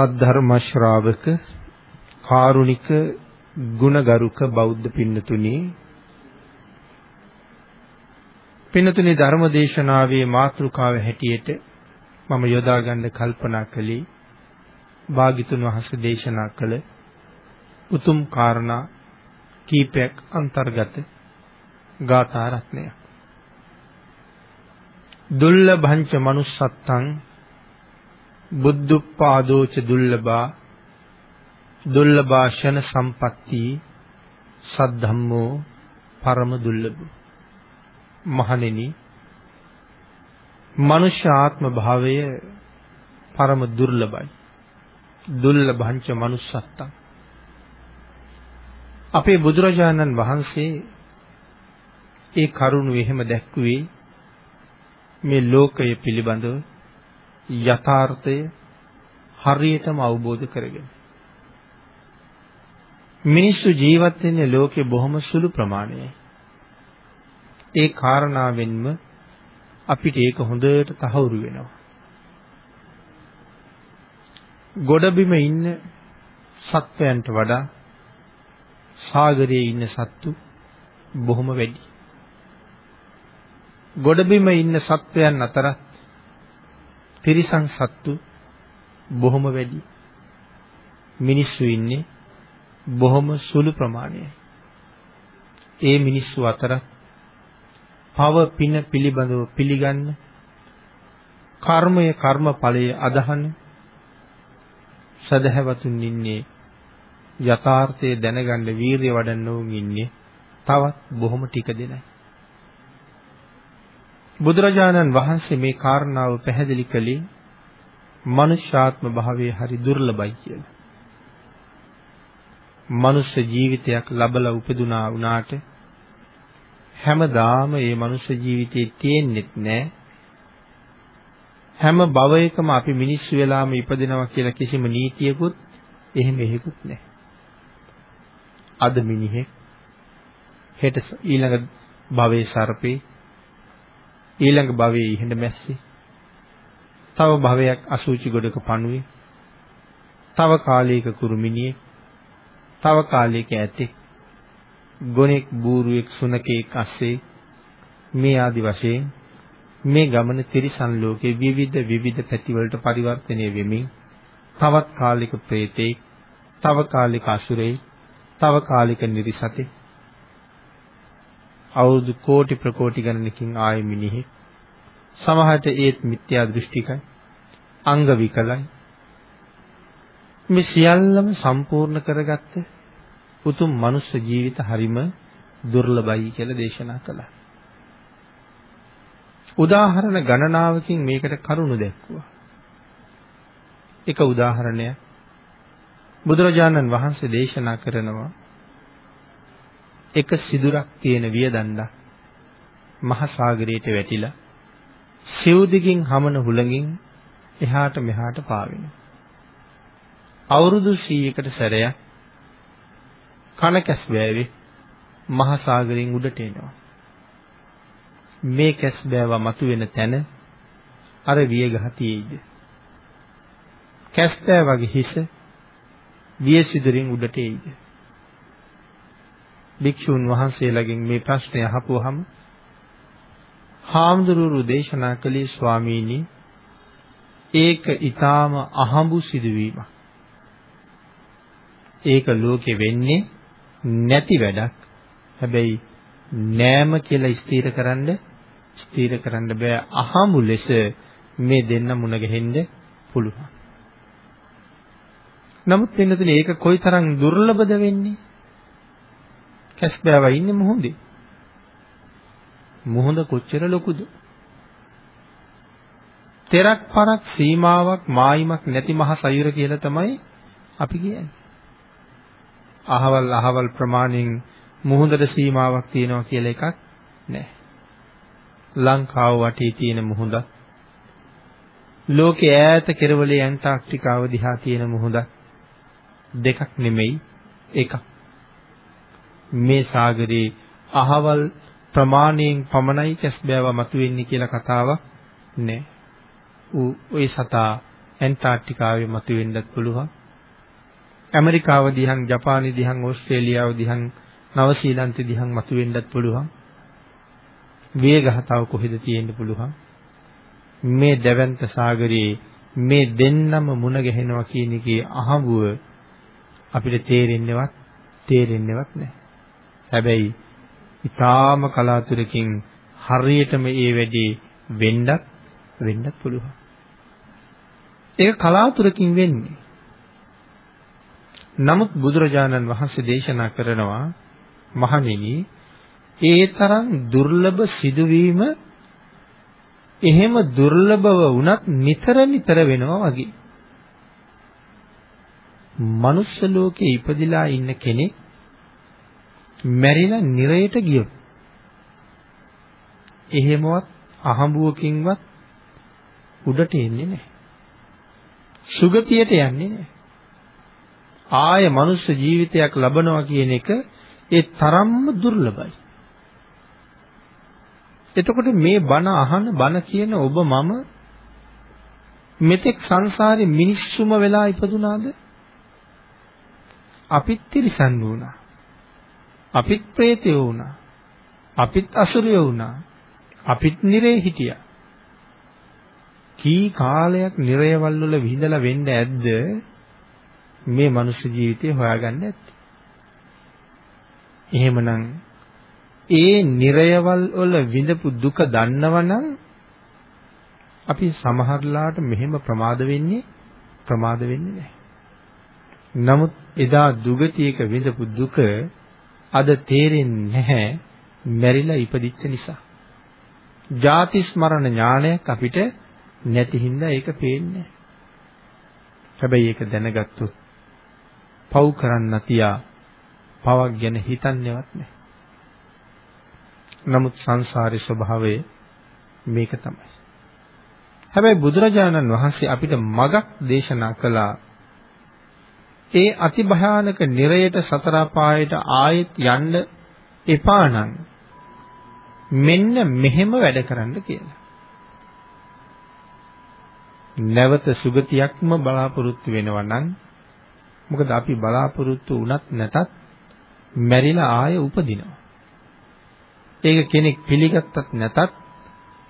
සද්ධර්ම ශ්‍රාවක කාරුණික ගුණගරුක බෞද්ධ පින්නතුනි පින්නතුනි ධර්ම දේශනාවේ මාතෘකාව හැටියට මම යොදා ගන්න කල්පනා කළේ භාග්‍යතුන් වහන්සේ දේශනා කළ උතුම් කාරණා කීපයක් අන්තර්ගත ගාථා රත්නයක්. දුල්ලභංච manussත්තං බුද්ධුප්පාදෝච දුල්ලභා දුල්ලභාෂණ සම්පatti සද්ධම්මෝ පරම දුර්ලභ මහණෙනි මනුෂ්‍ය ආත්ම භාවය පරම දුර්ලභයි. දුර්ලභංච manussත්තං. අපේ බුදුරජාණන් වහන්සේ ඒ කරුණ එහෙම දැක්ුවේ මේ ලෝකය පිළිබඳව යථාර්ථය හරියටම අවබෝධ කරගෙන මිනිස්සු ජීවත් වෙන්නේ ලෝකේ බොහොම සුළු ප්‍රමාණයයි. ඒ කාරණාවෙන්ම අපිට ඒක හොඳට තහවුරු වෙනවා. ගොඩබිම ඉන්න සත්වයන්ට වඩා සාගරයේ ඉන්න සත්තු බොහොම වැඩි. ගොඩබිම ඉන්න සත්වයන් අතරත් තිරිසන් සත්තු බොහොම වැඩි. මිනිස්සු ඉන්නේ බොහොම සුළු ප්‍රමාණයයි. ඒ මිනිස්සු අතර පව පින පිළිබඳව පිළිගන්න කර්මය කර්මඵලයේ අදහන සදහැවතුන් ඉන්නේ යථාර්ථය දැනගන්න වීරිය වඩන්න උන් ඉන්නේ තවත් බොහොම ටික දෙනයි. බුදුරජාණන් වහන්සේ මේ කාරණාව පැහැදිලි කළේ මනුෂ්‍යාත්ම භාවයේ හරි දුර්ලභයි කියලා. මනුෂ්‍ය ජීවිතයක් ලබලා උපදුනා වුණාට හැමදාම මේ මනුෂ්‍ය ජීවිතේ තියෙන්නෙත් නෑ. හැම භවයකම අපි මිනිස්සු වෙලාම ඉපදෙනවා කියලා කිසිම නීතියකුත් එහෙම එහෙකුත් නෑ. අද මිනිහෙක් හෙට ඊළඟ භවයේ සර්පේ ඊළඟ භවයේ ඉහෙඳ මැස්සි. තව භවයක් අසුචි ගොඩක පණුවේ. තව කාලයක කුරුමිනියෙක් තව කාලයක ඇතෙක්. ගොනෙක් බූරුවෙක් සුනකෙක් අස්සේ මේ ආදි වශයෙන් මේ ගමන තිරිසන් ලෝකේ විවිධ විවිධ පැතිවලට පරිවර්තනය වෙමින් තවත් කාලික ප්‍රේතෙක් තව කාලික අසුරෙක් තව කාලික නිරිසතෙක් අවුරුදු කෝටි ප්‍රකෝටි ගණනකින් ආයේ මිනිහෙක් සමහරට ඒත් මිත්‍යා දෘෂ්ටිකයි අංග විකලයි මේ සියල්ලම සම්පූර්ණ කරගත්ත උතුම් මනුෂ්‍ය ජීවිත හරිම දුර්ලභයි කියලා දේශනා කළා. උදාහරණ ගණනාවකින් මේකට කරුණු දැක්වුවා. එක උදාහරණයක් බුදුරජාණන් වහන්සේ දේශනා කරනවා එක සිදුරක් තියෙන වියදණ්ඩක් මහ සාගරයට වැටිලා සිව් දිගින් හමන හුළඟින් එහාට මෙහාට පාවෙනවා. අවුරුදු 100කට සැරයක් කන කැස් බෑවේ මහ සාගරයෙන් උඩට එනවා. මේ කැස් බෑව මතුවෙන තැන අර වියගහ තියෙයිද? කැස් බෑවගේ හිස විය සිදුරින් උඩට එයිද? භික්ෂුන් වහන්සේලාගෙන් මේ ප්‍රශ්නය අහපුවහම හාමුදුරුවෝ දේශනා කළේ ස්වාමීනි ඒක ඊටාම අහඹු සිදුවීමක්. ඒක ලෝකෙ වෙන්නේ නැති වැඩක්. හැබැයි නෑම කියලා ස්ථීර කරන්න ස්ථීර කරන්න බෑ අහඹු ලෙස මේ දෙන්න මුණ ගැහෙන්න පුළුවන්. නමුත් වෙනතුනේ ඒක කොයිතරම් දුර්ලභද වෙන්නේ? කැස්බෑවා ඉන්නේ මොහොතේ. මොහොත කොච්චර ලොකුද? තෙරක් පරක් සීමාවක් මායිමක් නැති මහ සයුර කියලා තමයි අපි කියන්නේ. අහවල් අහවල් ප්‍රමාණයෙන් මුහුදට සීමාවක් තියෙනවා කියලා එකක් නැහැ. ලංකාව වටේ තියෙන මුහුද ලෝකයේ ඈත කෙරවලේ ඇන්ටාර්ක්ටිකාව දිහා තියෙන මුහුද දෙකක් නෙමෙයි එකක්. මේ සාගරේ අහවල් ප්‍රමාණයෙන් පමණයි කැස්බෑව මතුවෙන්නේ කියලා කතාවක් නෑ. ඌ ওই සතා ඇන්ටාර්ක්ටිකාවේ මතුවෙන්නත් පුළුවන්. ඇමරිකාව දිහන්, ජපානය දිහන්, ඕස්ට්‍රේලියාව දිහන්, නවසීලන්තය දිහන් මතුවෙන්නත් පුළුවන්. වේගහතාව කොහෙද තියෙන්න පුළුවන්? මේ දැවැන්ත සාගරයේ මේ දෙන්නම මුණ ගැහෙනවා කියන එකේ අහඹුව අපිට තේරෙන්නේවත් තේරෙන්නේවත් නැහැ. හැබැයි ඊටාම කලාතුරකින් හරියටම ඒ වැඩේ වෙන්නත් වෙන්නත් පුළුවන්. ඒක කලාතුරකින් වෙන්නේ. නමුත් බුදුරජාණන් වහන්සේ දේශනා කරනවා මහණෙනි ඒ තරම් දුර්ලභ සිදුවීම එහෙම දුර්ලභව වුණත් නිතර නිතර වෙනවා වගේ. මනුස්ස ලෝකේ ඉපදිලා ඉන්න කෙනෙක් මැරිලා නිරයට ගියොත් එහෙමවත් අහඹුවකින්වත් උඩට එන්නේ නැහැ. සුගතියට යන්නේ නැහැ. ආය මනුස්ස ජීවිතයක් ලබනවා කියන එක ඒ තරම්ම දුර්ලභයි. එතකොට මේ බණ අහන බණ කියන ඔබ මම මෙතෙක් සංසාරේ මිනිස්සුම වෙලා ඉපදුනාද? අපිත් තිරිසන් වුණා. අපිත් ප්‍රේතයෝ වුණා. අපිත් අසුරයෝ වුණා. අපිත් නිරේ හිටියා. කී කාලයක් නිරයවල් වල විඳලා වෙන්න ඇද්ද මේ මනුස්ස ජීවිතේ හොයාගන්න ඇත්තේ. එහෙමනම් ඒ නිරයවල් වල විඳපු දුක දන්නවනම් අපි සමහරලාට මෙහෙම ප්‍රමාද වෙන්නේ ප්‍රමාද වෙන්නේ නැහැ. නමුත් එදා දුගතියක විඳපු දුක අද තේරෙන්නේ නැහැ මැරිලා ඉපදිච්ච නිසා. ජාති ස්මරණ ඥානයක් අපිට නැති හින්දා ඒක පේන්නේ හැබැයි ඒක දැනගත්තොත් පව් කරන්න තියා පවක් ගැන හිතන්නේවත් නැහැ. නමුත් සංසාරේ ස්වභාවය මේක තමයි. හැබැයි බුදුරජාණන් වහන්සේ අපිට මගක් දේශනා කළා. ඒ අති භයානක නිරයට සතර පායට ආයෙත් යන්න එපා නම් මෙන්න මෙහෙම වැඩ කරන්න කියලා. නැවත සුගතියක්ම බලාපොරොත්තු වෙනවා නම් මොකද අපි බලාපොරොත්තු වුණත් නැතත් මැරිලා ආය උපදිනවා. ඒක කෙනෙක් පිළිගත්තත් නැතත්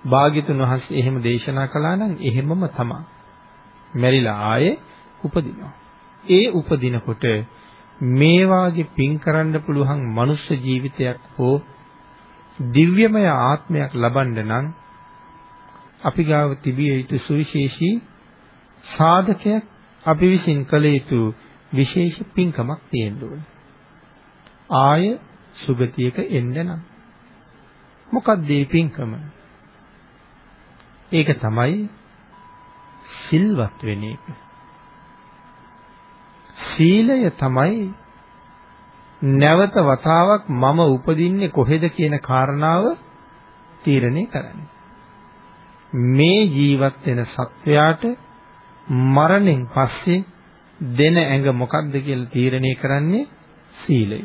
භාග්‍යතුන් වහන්සේ එහෙම දේශනා කළා නම් එහෙමම තමයි. මැරිලා ආයේ උපදිනවා. ඒ උපදිනකොට මේ වාගේ පින් කරන්න පුළුවන් මනුෂ්‍ය ජීවිතයක් හෝ දිව්‍යමය ආත්මයක් ලබන්න නම් අපි ගාව තිබිය යුතු සුවිශේෂී සාධකයක් අපි විසින් කළ යුතු විශේෂ පින්කමක් තියෙන්න ඕනේ. ආය සුගතියක එන්න නම් මොකක්ද මේ පින්කම? ඒක තමයි සිල්වත් වෙන එක. සීලය තමයි නැවත වතාවක් මම උපදින්නේ කොහෙද කියන කාරණාව තීරණය කරන්නේ. මේ ජීවත් වෙන සත්වයාට මරණයෙන් පස්සේ දෙන ඇඟ මොකක්ද කියලා තීරණය කරන්නේ සීලය.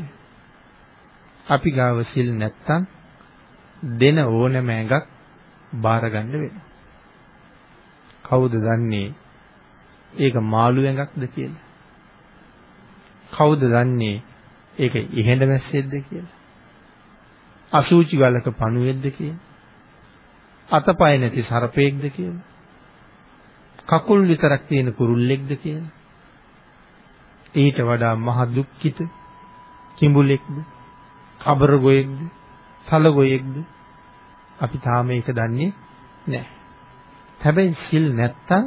අපි ගාව සිල් නැත්තම් දෙන ඕනෑම ඇඟක් බාර ගන්න වෙනවා. කවුද දන්නේ ඒක මාළු ඇඟක්ද කියලා? කවුද දන්නේ ඒක ඉහෙඳ මැස්සෙක්ද කියලා? අසූචි ගලක පණුවෙක්ද කියලා? අතපය නැති සර්පයෙක්ද කියලා? කකුල් විතරක් තියෙන කුරුල්ලෙක්ද කියලා? ඊට වඩා මහ දුක්ඛිත කිඹුලෙක්ද? කබර ගොයෙක්ද? තල ගොයෙක්ද? අපි තාම ඒක දන්නේ නැහැ. හැබැයි සිල් නැත්තම්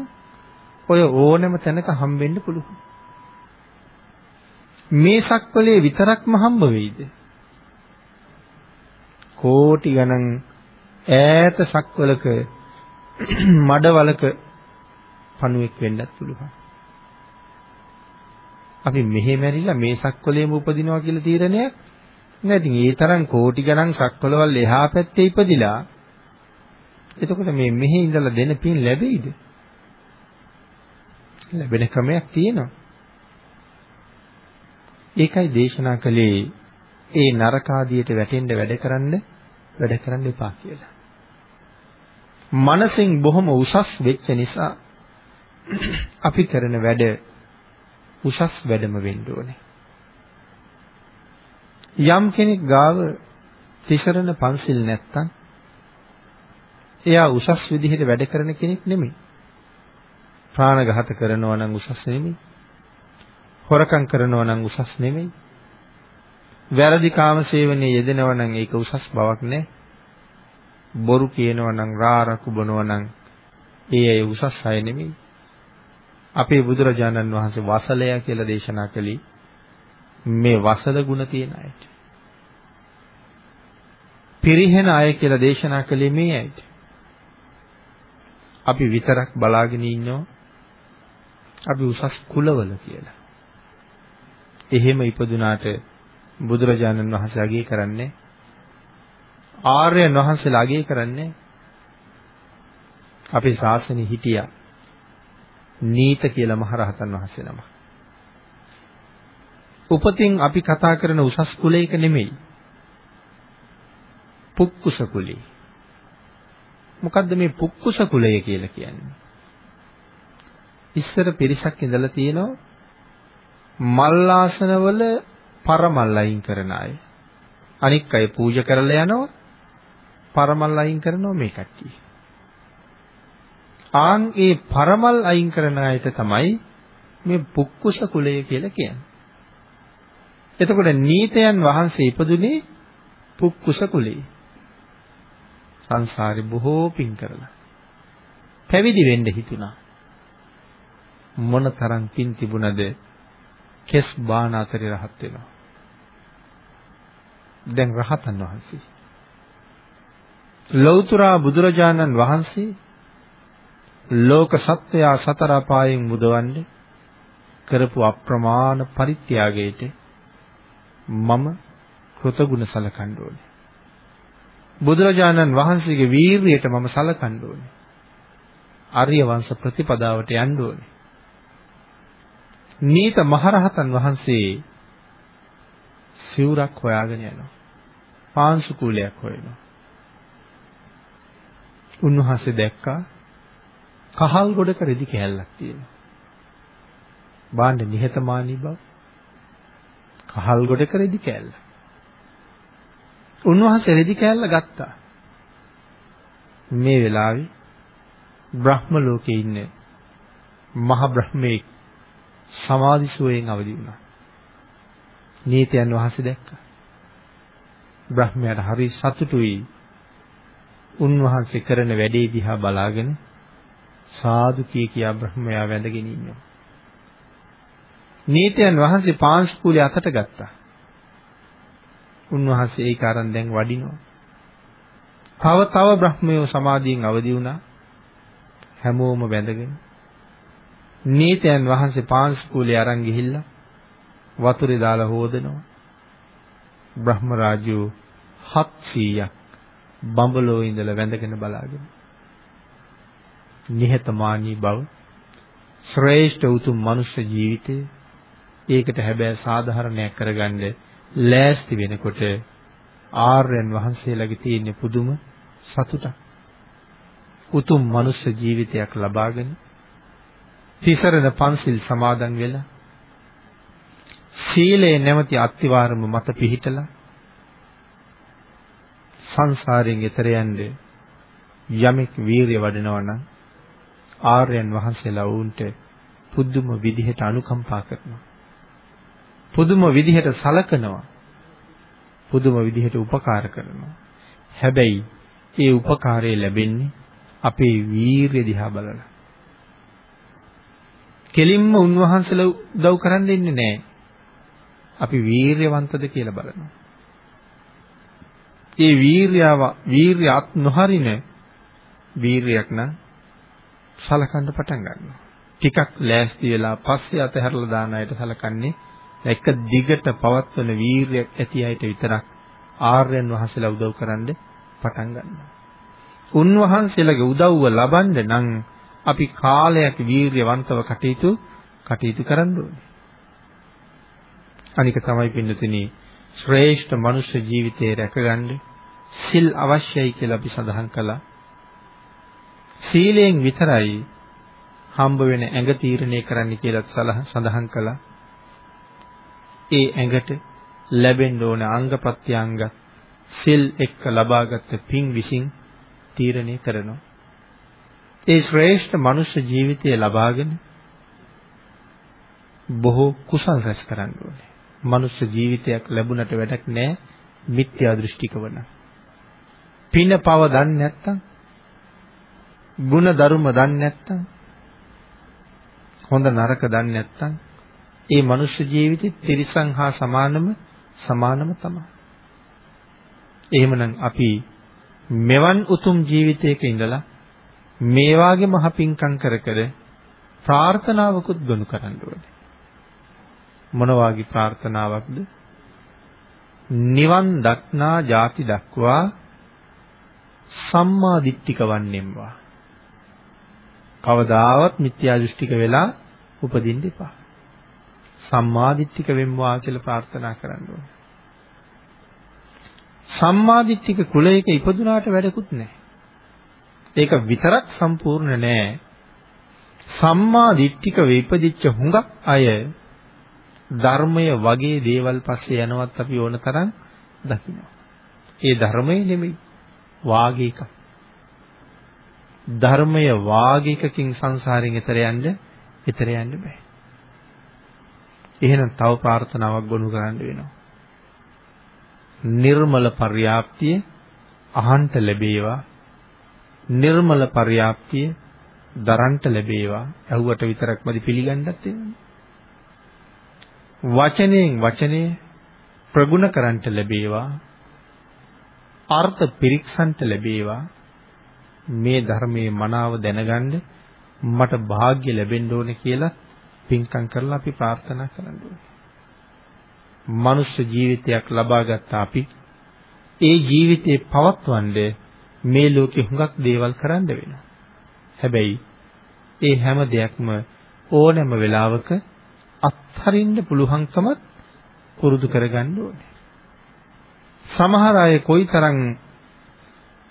ඔය ඕනෑම තැනක හම්බෙන්න පුළුවන්. මේ සක්වලේ විතරක්ම හම්බ වෙයිද? කෝටි ගණන් ඈත සක්වලක මඩවලක පණුවෙක් වෙන්නත් පුළුවන්. අපි මෙහෙ මැරිලා මේ සක්වලේම උපදිනවා කියලා තීරණයක් නෑ. ඉතින් ඒ තරම් කෝටි ගණන් සක්වලවල් එහා පැත්තේ ඉපදිලා එතකොට මේ මෙහෙ ඉඳලා දෙන පින් ලැබෙයිද? ලැබෙන ක්‍රමයක් තියෙනවා. ඒකයි දේශනා කළේ ඒ නරක ආදියට වැටෙන්න වැඩ කරන්න වැඩ කරන්න එපා කියලා. මනසින් බොහොම උසස් වෙච්ච නිසා අපි කරන වැඩ උසස් වැඩම වෙන්න ඕනේ. යම් කෙනෙක් ගාව තිසරණ පන්සිල් නැත්තම් එයා උසස් විදිහට වැඩ කරන කෙනෙක් නෙමෙයි. ප්‍රාණඝාත කරනවා නම් උසස් නෙමෙයි. හොරකම් කරනවා නම් උසස් නෙමෙයි. වැරදි කාම සේවනයේ යෙදෙනවා නම් ඒක උසස් බවක් නෑ. බොරු කියනවා නම් රාරකු බොනවා නම් ඒ අය උසස් අය නෙමෙයි. අපේ බුදුරජාණන් වහන්සේ වසලය කියලා දේශනා කළේ මේ වසල ගුණ තියෙන අයට. පිරිහෙන අය කියලා දේශනා කළේ මේ අයට. අපි විතරක් බලාගෙන ඉන්නවා අපි උසස් කුලවල කියලා. එහෙම ඉපදුනාට බුදුරජාණන් වහන්සේ අගය කරන්නේ ආර්යයන් වහන්සේලා අගය කරන්නේ අපේ ශාසනය හිටියා නීත කියලා මහරහතන් වහන්සේ නම. උපතින් අපි කතා කරන උසස් කුලයක නෙමෙයි. පුක්කුස කුලේ. මොකද්ද මේ පුක්කුස කුලය කියලා කියන්නේ? ඉස්සර පිරිසක් ඉඳලා තියෙනවා මල්ලාසනවල පරමල් අයින් කරන අය. අනික් අය පූජා කරලා යනවා පරමල් අයින් කරනවා මේ කට්ටිය. ආන් ඒ පරමල් අයින් කරන අයට තමයි මේ පුක්කුස කුලය කියලා කියන්නේ. එතකොට නීතයන් වහන්සේ ඉපදුනේ පුක්කුස කුලේ. සංසාරේ බොහෝ පින් කරලා. පැවිදි වෙන්න හිතුණා. මොන තරම් පින් තිබුණද කෙස් බාන අතරේ රහත් වෙනවා. දැන් රහතන් වහන්සේ. ලෞතර බුදුරජාණන් වහන්සේ ලෝක සත්වයා සතර අපායෙන් මුදවන්නේ කරපු අප්‍රමාණ පරිත්‍යාගයට මම කෘතගුණ සලකන්න ඕනේ. බුදුරජාණන් වහන්සේගේ වීරියට මම සලකන්න ඕනේ. ආර්ය වංශ ප්‍රතිපදාවට යන්න ඕනේ. නීත මහරහතන් වහන්සේ සිවුරක් හොයාගෙන යනවා. පාංශු කූලයක් හොයනවා. උන්වහන්සේ දැක්කා කහල් ගොඩක රෙදි කෑල්ලක් තියෙනවා. බාණ්ඩ නිහතමානී බව. කහල් ගොඩක රෙදි කෑල්ල. උන්වහන්සේ රෙදි කෑල්ල ගත්තා. මේ වෙලාවේ බ්‍රහ්ම ලෝකේ ඉන්න මහ බ්‍රහ්මේ සමාධි සුවයෙන් අවදි වුණා. නීතයන් වහන්සේ දැක්කා. බ්‍රහ්මයාට හරි සතුටුයි. උන්වහන්සේ කරන වැඩේ දිහා බලාගෙන සාදු කිය කියා බ්‍රහ්මයා වැඳගෙන ඉන්නවා. නීතයන් වහන්සේ පාංශුකූලේ අතට ගත්තා. උන්වහන්සේ ඒක අරන් දැන් වඩිනවා. තව තව බ්‍රහ්මයෝ සමාධියෙන් අවදි වුණා. හැමෝම වැඳගෙන. නීතයන් වහන්සේ පාංශුකූලේ අරන් ගිහිල්ලා වතුරේ දාලා හොදනවා. බ්‍රහ්ම රාජ්‍යෝ 700ක් බඹලෝ ඉඳලා වැඳගෙන බලාගෙන. නිහතමානී බව. ශ්‍රේෂ්ඨ උතුම් මනුෂ්‍ය ජීවිතය. ඒකට හැබැයි සාධාරණයක් කරගන්න ලෑස්ති වෙනකොට ආර්යයන් වහන්සේලාගේ තියෙන පුදුම සතුටක්. උතුම් මනුෂ්‍ය ජීවිතයක් ලබාගෙන තිසරණ පන්සිල් සමාදන් වෙලා සීලේ නැමැති අත්තිවාරම මත පිහිටලා සංසාරයෙන් එතර යන්නේ යමෙක් වීරිය වඩනවා නම් ආර්යයන් වහන්සේලා වුන්ට පුදුම විදිහට අනුකම්පා කරනවා. පුදුම විදිහට සලකනවා. පුදුම විදිහට උපකාර කරනවා. හැබැයි ඒ උපකාරය ලැබෙන්නේ අපේ වීරිය දිහා බලලා. කෙලින්ම උන්වහන්සේලා උදව් කරන්න දෙන්නේ නැහැ. අපි වීරියවන්තද කියලා බලනවා. ඒ වීරියව වීරිය අත් නොහරින වීරියක් නම් සලකන්න පටන් ගන්නවා. ටිකක් ලෑස්ති වෙලා පස්සේ අතහැරලා දාන අයට සලකන්නේ එක දිගට පවත්වන වීරියක් ඇති අයට විතරක් ආර්යයන් වහන්සේලා උදව් කරන්න පටන් ගන්නවා. උන්වහන්සේලාගේ උදව්ව ලබන්න නම් අපි කාලයක් වීරියවන්තව කටයුතු කටයුතු කරන්න ඕනේ. අනික තමයි පින්නතුනි ශ්‍රේෂ්ඨ මනුෂ්‍ය ජීවිතය රැකගන්න සිල් අවශ්‍යයි කියලා අපි සඳහන් කළා. සීලයෙන් විතරයි හම්බ වෙන ඇඟ තීරණය කරන්න කියලා සඳහන් කළා. ඒ ඇඟට ලැබෙන්න ඕන අංග ප්‍රත්‍යංග සිල් එක්ක ලබාගත් පින් විසින් තීරණය කරනවා. ඒ ශ්‍රේෂ්ඨ මනුෂ්‍ය ජීවිතය ලබාගෙන බොහෝ කුසල් රැස් කරන්න ඕනේ. මනුෂ්‍ය ජීවිතයක් ලැබුණට වැඩක් නැහැ මිත්‍යා දෘෂ්ටිකව නම්. පින පව දන්නේ නැත්තම් ගුණ ධර්ම දන්නේ නැත්තම් හොඳ නරක දන්නේ නැත්තම් ඒ මනුෂ්‍ය ජීවිතේ තිරිසන් හා සමානම සමානම තමයි. එහෙමනම් අපි මෙවන් උතුම් ජීවිතයක ඉඳලා මේ වාගේ මහ පිංකම් කර කර ප්‍රාර්ථනාවකුත් ගොනු කරන්න ඕනේ. මොන වාගේ ප්‍රාර්ථනාවක්ද? නිවන් දක්නා ಜಾති දක්වා සම්මා දිට්ඨික වන්නෙම්වා. කවදාවත් මිත්‍යා දෘෂ්ටික වෙලා උපදින්න එපා. සම්මා දිට්ඨික වෙම්වා කියලා ප්‍රාර්ථනා කරන්න ඕනේ. සම්මා දිට්ඨික කුලයක ඉපදුනාට වැඩකුත් නැහැ. ඒක විතරක් සම්පූර්ණ නෑ. සම්මා දිට්ඨික වෙයිපදිච්ච හුඟක් අය ධර්මය වගේ දේවල් පස්සේ යනවත් අපි ඕන තරම් දකිනවා. ඒ ධර්මය නෙමෙයි වාගේ එකක්. ධර්මය වාගේකකින් සංසාරයෙන් එතර යන්න එතර යන්න බෑ. එහෙනම් තව ප්‍රාර්ථනාවක් ගොනු කරන්න වෙනවා. නිර්මල පර්යාප්තිය අහන්ට ලැබේවා. නිර්මල පර්යාප්තිය දරන්ට ලැබේවා. ඇහුවට විතරක්මදි පිළිගන්නත් වෙනවා. වචනයෙන් වචනය ප්‍රගුණ කරන්ට ලැබේවා. අර්ථ පිරික්සන්ට ලැබේවා. මේ ධර්මයේ මනාව දැනගන්න මට වාග්ය ලැබෙන්න ඕනේ කියලා පින්කම් කරලා අපි ප්‍රාර්ථනා කරන්න ඕනේ. මනුෂ්‍ය ජීවිතයක් ලබාගත් අපි ඒ ජීවිතේ පවත්වන්නේ මේ ලෝකේ හුඟක් දේවල් කරන්න වෙනවා. හැබැයි ඒ හැම දෙයක්ම ඕනෑම වෙලාවක අත්හරින්න පුළුවන්කමත් පුරුදු කරගන්න ඕනේ. සමහර අය කොයිතරම්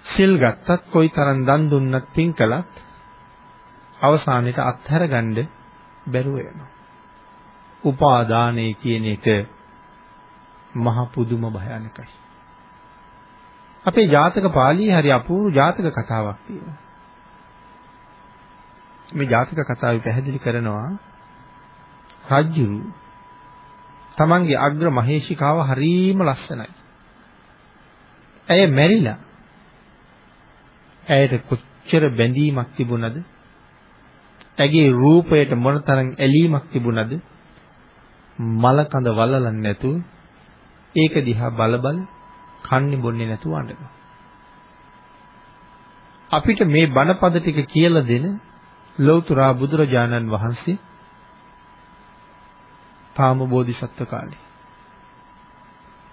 සිල් ගත්තත් කොයිතරම් දන් දුන්නත් පින් කළත් අවසානයේට අත්හැර ගන්න බැරුව යනවා. උපාදානය කියන එක මහ පුදුම භයානකයි. අපේ ජාතක පාළියේ හරි අපූර්ව ජාතක කතාවක් තියෙනවා. මේ ජාතක කතාවේ පැහැදිලි කරනවා රජ්ජුරු තමන්ගේ අග්‍ර මහේෂිකාව හරීම ලස්සනයි. ඇය මැරිලා ඇයට කොච්චර බැඳීමක් තිබුණද? ඇගේ රූපයට මොනතරම් ඇලීමක් තිබුණද? මල කඳ වලලන්නේ නැතුව ඒක දිහා බල බල කන්නේ බොන්නේ නැතුව අඬනවා. අපිට මේ බණපද ටික කියලා දෙන ලෞතර බුදුරජාණන් වහන්සේ තාම බෝධිසත්ව කාලේ.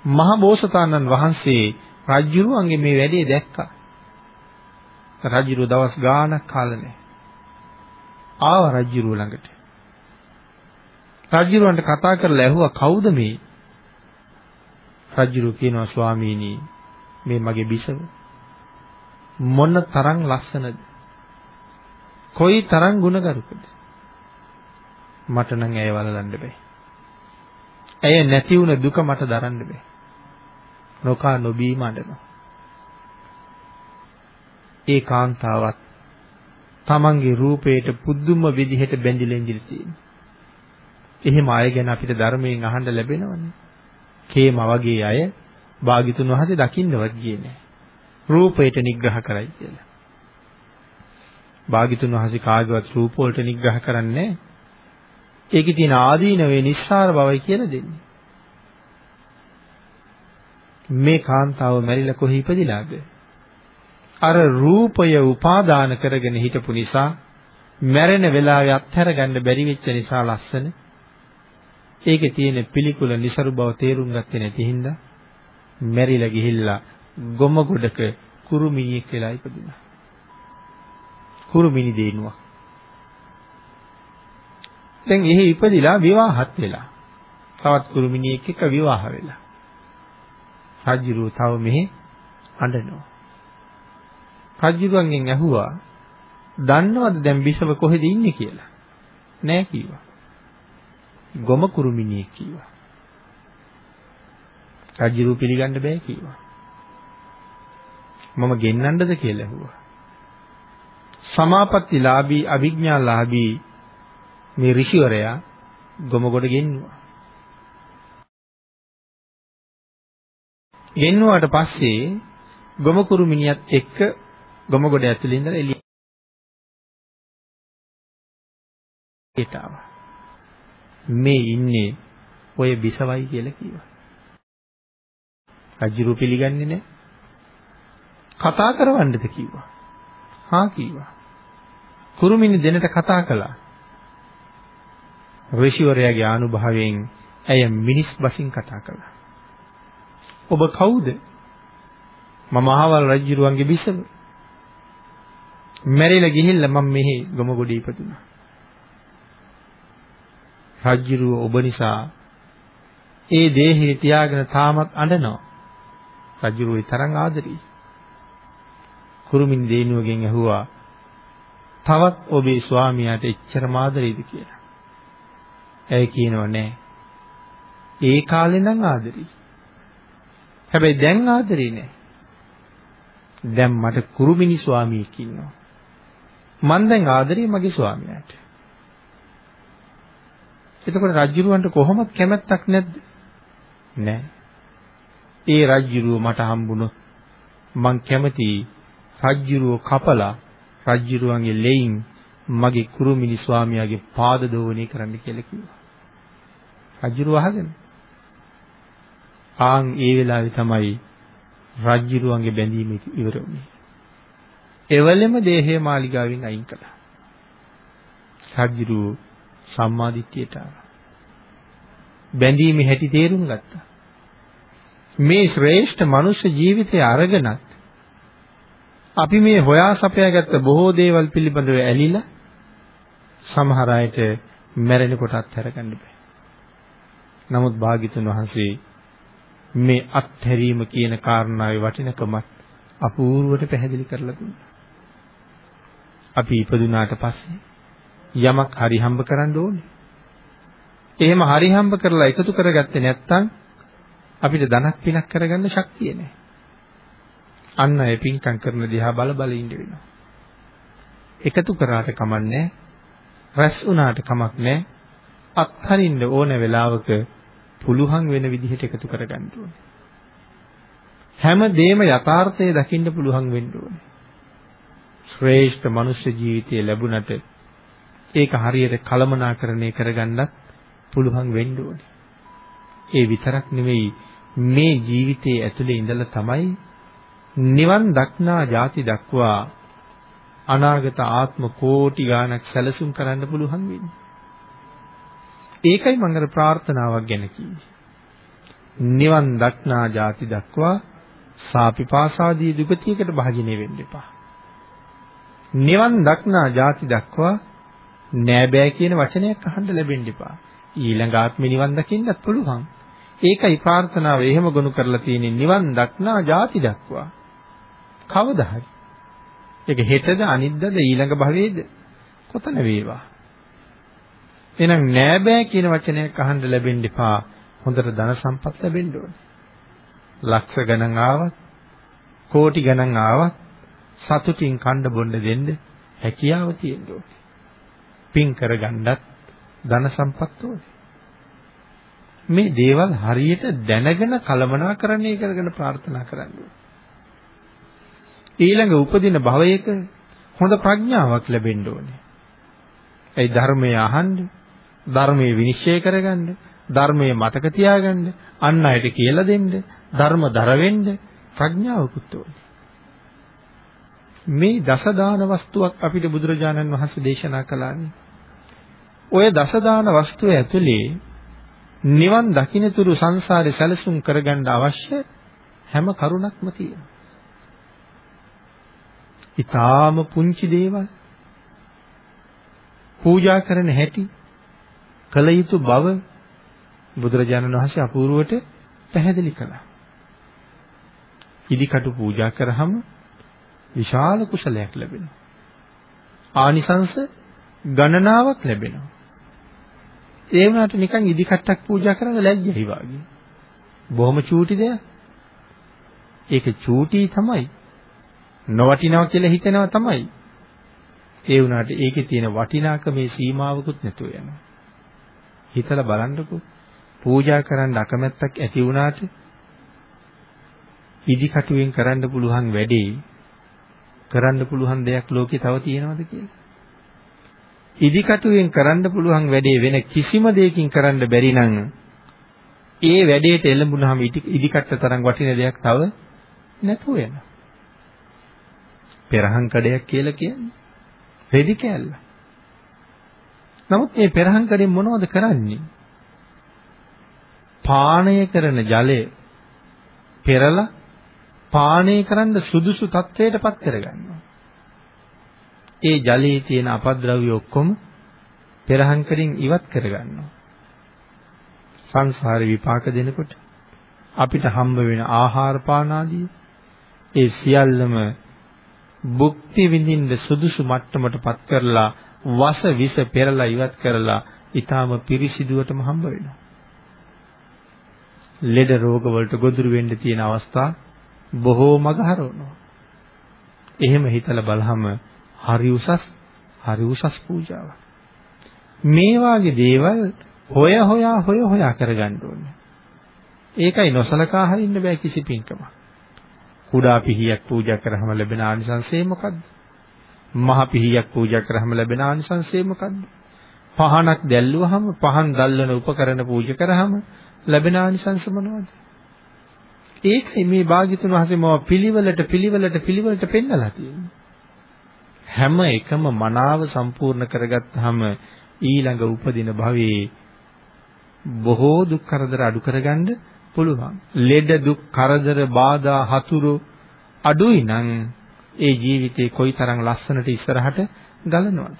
මහ බෝසතාණන් වහන්සේ රජුරුවන්ගේ මේ වැඩේ දැක්කා. රජුරුව දවස් ගාණක් කාලා නැහැ. ආව රජුරුව ළඟට. රජුරුවන්ට කතා කරලා ඇහුවා කවුද මේ? රජුරුව කියනවා ස්වාමීනි මේ මගේ බිසව. මොන තරම් ලස්සනද? කොයි තරම් ගුණගරුකද? මට නම් ඇය වලලන්න බෑ. ඇය නැති වුණ දුක මට දරන්න බෑ. නොකා නොබීම අඬනවා. ඒ කාන්තාවත් තමන්ගේ රූපයට පුදුම විදිහට බැඳිලා ඉඳිලා තියෙනවා. එහෙම අය ගැන අපිට ධර්මයෙන් අහන්න ලැබෙනවනේ. කේම වගේ අය භාග්‍යතුන් වහන්සේ දකින්නවත් ගියේ නැහැ. රූපයට නිග්‍රහ කරයි කියලා. භාග්‍යතුන් වහන්සේ කාගේවත් රූප වලට නිග්‍රහ කරන්නේ ඒකේ තියෙන ආදීනවේ නිස්සාර බවයි කියලා දෙන්නේ. මේ කාන්තාව මැරිලා කොහේ ඉපදිලාද? අර රූපය උපාදාන කරගෙන හිටපු නිසා මැරෙන වෙලාවේ අත්හැර ගන්න බැරි වෙච්ච නිසා ලස්සන ඒකේ තියෙන පිළිකුල નિසරු බව තේරුම් ගත්තේ නැති හින්දා මැරිලා ගිහිල්ලා ගොම ගොඩක කුරුමිනියෙක් වෙලා ඉපදුනා. කුරුමිනි දේනුවා. දැන් එහි ඉපදිලා විවාහත් වෙලා. තවත් කුරුමිනියෙක් එක්ක විවාහ වෙලා. රජුරුව තව මෙහි අඬනවා. රජුරුවන්ගෙන් ඇහුවා දන්නවද දැන් බිසව කොහෙද ඉන්නේ කියලා? නෑ කිව්වා. ගොම කුරුමිනියෙක් කිව්වා. රජුරුව පිළිගන්න බෑ කිව්වා. මම ගෙන්නන්නද කියලා ඇහුවා. සමාපත්තිලාභී අභිඥාලාභී මේ ඍෂිවරයා ගොමගොඩ ගෙන්නුවා. ගෙන්නුවාට පස්සේ ගොමකුරු මිනිහත් එක්ක ගොමගොඩ ඇතුළේ ඉඳලා එළියට ආවා. මේ ඉන්නේ ඔය බිසවයි කියලා කිව්වා. රජු පිළිගන්නේ නැහැ. කතා කරවන්නද කිව්වා. හා කිව්වා. කුරුමිනි දෙනට කතා කළා. ඍෂිවරයාගේ ආනුභාවයෙන් ඇය මිනිස් බසින් කතා කළා. ඔබ කවුද? මම අහවල් රජුරුවන්ගේ බිසව. මැරිලා ගිහිල්ලා මම මෙහි ගොමගොඩේ ඉපදුනා. රජුරුව ඔබ නිසා ඒ දේහේ තියාගෙන තාමත් අඬනවා. රජුරුව තරම් ආදරෙයි. කුරුමින් දේනුවගෙන් ඇහුවා තවත් ඔබේ ස්වාමියාට එච්චර ආදරෙයිද කියලා. ඇයි කියනව නෑ. ඒ කාලේ නම් ආදරෙයි. හැබැයි දැන් ආදරේ නෑ. දැන් මට කුරුමිනි ස්වාමියෙක් ඉන්නවා. මං දැන් ආදරේ මගේ ස්වාමියාට. එතකොට රජුරවන්ට කොහොමද කැමැත්තක් නැද්ද? නෑ. ඒ රජුරුව මට හම්බුනොත් මං කැමතියි රජ්ජුරුව කපලා රජ්ජුරුවන්ගේ ලෙයින් මගේ කුරුමිනි ස්වාමියාගේ පාද දෝවණය කරන්න කියලා කිව්වා. රජ්ජුරුව අහගෙන. ආන් ඒ වෙලාවේ තමයි රජ්ජුරුවන්ගේ බැඳීම ඉවර වුනේ. එවලෙම දේහය මාලිගාවෙන් අයින් කළා. රජ්ජුරුව සම්මාදිට්ඨියට ආවා. බැඳීමේ හැටි තේරුම් ගත්තා. මේ ශ්‍රේෂ්ඨ මනුෂ්‍ය ජීවිතය අරගෙනත් අපි මේ හොයා සපයාගත්ත බොහෝ දේවල් පිළිබඳව ඇලිලා සමහර අයට මැරෙනකොට අත්හැරගන්න බෑ. නමුත් භාග්‍යතුන් වහන්සේ මේ අත්හැරීම කියන කාරණාවේ වටිනකමත් අපූර්වට පැහැදිලි කරලා දුන්නා. අපි ඉපදුනාට පස්සේ යමක් හරි හම්බ කරන්න ඕනේ. එහෙම හරි හම්බ කරලා එකතු කරගත්තේ නැත්නම් අපිට ධනක් පිනක් කරගන්න ශක්තිය නැහැ. අන්න ඒ පින්කම් කරන දිහා බල බල ඉඳ වෙනවා. එකතු කරාට කමන්නේ රැස් වුණාට කමක් නැහැ. අත්හරින්න ඕන වෙලාවක පුළුවන් වෙන විදිහට එකතු කරගන්න ඕනේ. හැම දෙම යථාර්ථය දකින්න පුළුවන් වෙන්න ඕනේ. ශ්‍රේෂ්ඨ මනුෂ්‍ය ජීවිතය ලැබුණට ඒක හරියට කලමනාකරණය කරගන්නත් පුළුවන් වෙන්න ඕනේ. ඒ විතරක් නෙවෙයි මේ ජීවිතයේ ඇතුලේ ඉඳලා තමයි නිවන් දක්නා ಜಾති දක්වා අනාගත ආත්ම කෝටි ගාණක් සැලසුම් කරන්න පුළුවන් වෙන්නේ. ඒකයි මම අර ප්‍රාර්ථනාවක් ගැන කිව්වේ. නිවන් දක්නා ಜಾති දක්වා සාපිපාසාදී දුගතියකට භාජනය වෙන්න එපා. නිවන් දක්නා ಜಾති දක්වා නෑ බෑ කියන වචනයක් අහන්න ලැබෙන්න එපා. ඊළඟ ආත්මේ නිවන් දකින්නත් පුළුවන්. ඒකයි ප්‍රාර්ථනාව එහෙම ගොනු කරලා තියෙන්නේ නිවන් දක්නා ಜಾති දක්වා. කවදා හරි. ඒක හෙටද අනිද්දාද ඊළඟ භවයේද කොතන වේවා. එහෙනම් නෑ බෑ කියන වචනයක් අහන්න ලැබෙන්න එපා. හොඳට ධන සම්පත් ලැබෙන්න ඕනේ. ලක්ෂ ගණන් ආවත් කෝටි ගණන් ආවත් සතුටින් කණ්ඩ බොන්න දෙන්න හැකියාව තියෙන්න ඕනේ. පින් කරගන්නත් ධන සම්පත් ඕනේ. මේ දේවල් හරියට දැනගෙන කලමනාකරණය කරගෙන ප්‍රාර්ථනා කරන්න ඕනේ. ඊළඟ උපදින භවයක හොඳ ප්‍රඥාවක් ලැබෙන්න ඕනේ. ඒ ධර්මය අහන්න, ධර්මයේ විනිශ්චය කරගන්න, ධර්මයේ මතක තියාගන්න, අන් අයට කියලා දෙන්න, ධර්ම දර වෙන්න ප්‍රඥාවකුත් ඕනේ. මේ දස දාන වස්තුවක් අපිට බුදුරජාණන් වහන්සේ දේශනා කළානේ. ඔය දස දාන වස්තුව ඇතුලේ නිවන් දකින්නතුරු සංසාරේ සැලසුම් කරගන්න අවශ්‍ය හැම කරුණක්ම තියෙනවා. ඊටාම පුංචි දේවල් පූජා කරන හැටි කල යුතු බව බුදුරජාණන් වහන්සේ අපූර්වට පැහැදිලි කළා. ඉදිකටු පූජා කරාම විශාල කුසලයක් ලැබෙනවා. ආනිසංස ගණනාවක් ලැබෙනවා. ඒ වුණාට නිකන් ඉදිකට්ටක් පූජා කරන්න ලැජ්ජයි වාගේ. බොහොම චූටි දෙයක්. ඒක චූටි තමයි. නොවටිනවා කියලා හිතෙනවා තමයි. ඒ වුණාට ඒකේ තියෙන වටිනාකමේ සීමාවකුත් නැතුව යනවා. හිතලා බලන්නකෝ. පූජා කරන්න අකමැත්තක් ඇති වුණාට ඉදි කටුවෙන් කරන්න පුළුවන් වැඩේ කරන්න පුළුවන් දෙයක් ලෝකේ තව තියෙනවද කියලා? ඉදි කටුවෙන් කරන්න පුළුවන් වැඩේ වෙන කිසිම දෙයකින් කරන්න බැරි නම් ඒ වැඩේට එළඹුණාම ඉදි කට්ට තරම් වටින දෙයක් තව නැතුව යනවා. පෙරහන් කඩයක් කියලා කියන්නේ රෙදි කෑල්ල. නමුත් මේ පෙරහන් කඩෙන් මොනවද කරන්නේ? පානය කරන ජලය පෙරලා පානය කරන්න සුදුසු තත්වයටපත් කරගන්නවා. ඒ ජලයේ තියෙන අපද්‍රව්‍ය ඔක්කොම පෙරහංකරින් ඉවත් කරගන්නවා. සංසාරේ විපාක දෙනකොට අපිට හම්බ වෙන ආහාර පාන ආදී ඒ සියල්ලම භුක්ති විඳින්න සුදුසු මට්ටමටපත් කරලා වස විස පෙරලා ඉවත් කරලා ඊටාම පිරිසිදුවටම හම්බ වෙනවා. ලෙඩ රෝග වලට ගොදුරු වෙන්න තියෙන අවස්ථා බොහෝ මග හරවනවා. එහෙම හිතලා බලහම හරි උසස් හරි උසස් පූජාවක්. මේ වාගේ දේවල් හොය හොයා හොය හොයා කරගන්න ඕනේ. ඒකයි නොසලකා හරින්න බෑ කිසි පින්කමක්. කුඩා පිහියක් පූජා කරාම ලැබෙන ආනිසංසය මොකද්ද? මහ පිහියක් පූජා කරාම ලැබෙන ආනිසංසය මොකද්ද? පහනක් දැල්ලුවහම පහන් දැල්වන උපකරණ පූජා කරාම ලැබෙන ආනිසංස මොනවද? ඒකයි මේ භාග්‍යතුන් වහන්සේ මම පිළිවෙලට පිළිවෙලට පිළිවෙලට පෙන්නලා තියෙන්නේ. හැම එකම මනාව සම්පූර්ණ කරගත්තාම ඊළඟ උපදින භවයේ බොහෝ දුක් කරදර අඩු කරගන්න පුළුවන්. ලෙඩ දුක් කරදර බාධා හතුරු අඩුයි නම් ඒ ජීවිතේ කොයිතරම් ලස්සනට ඉස්සරහට ගලනවද?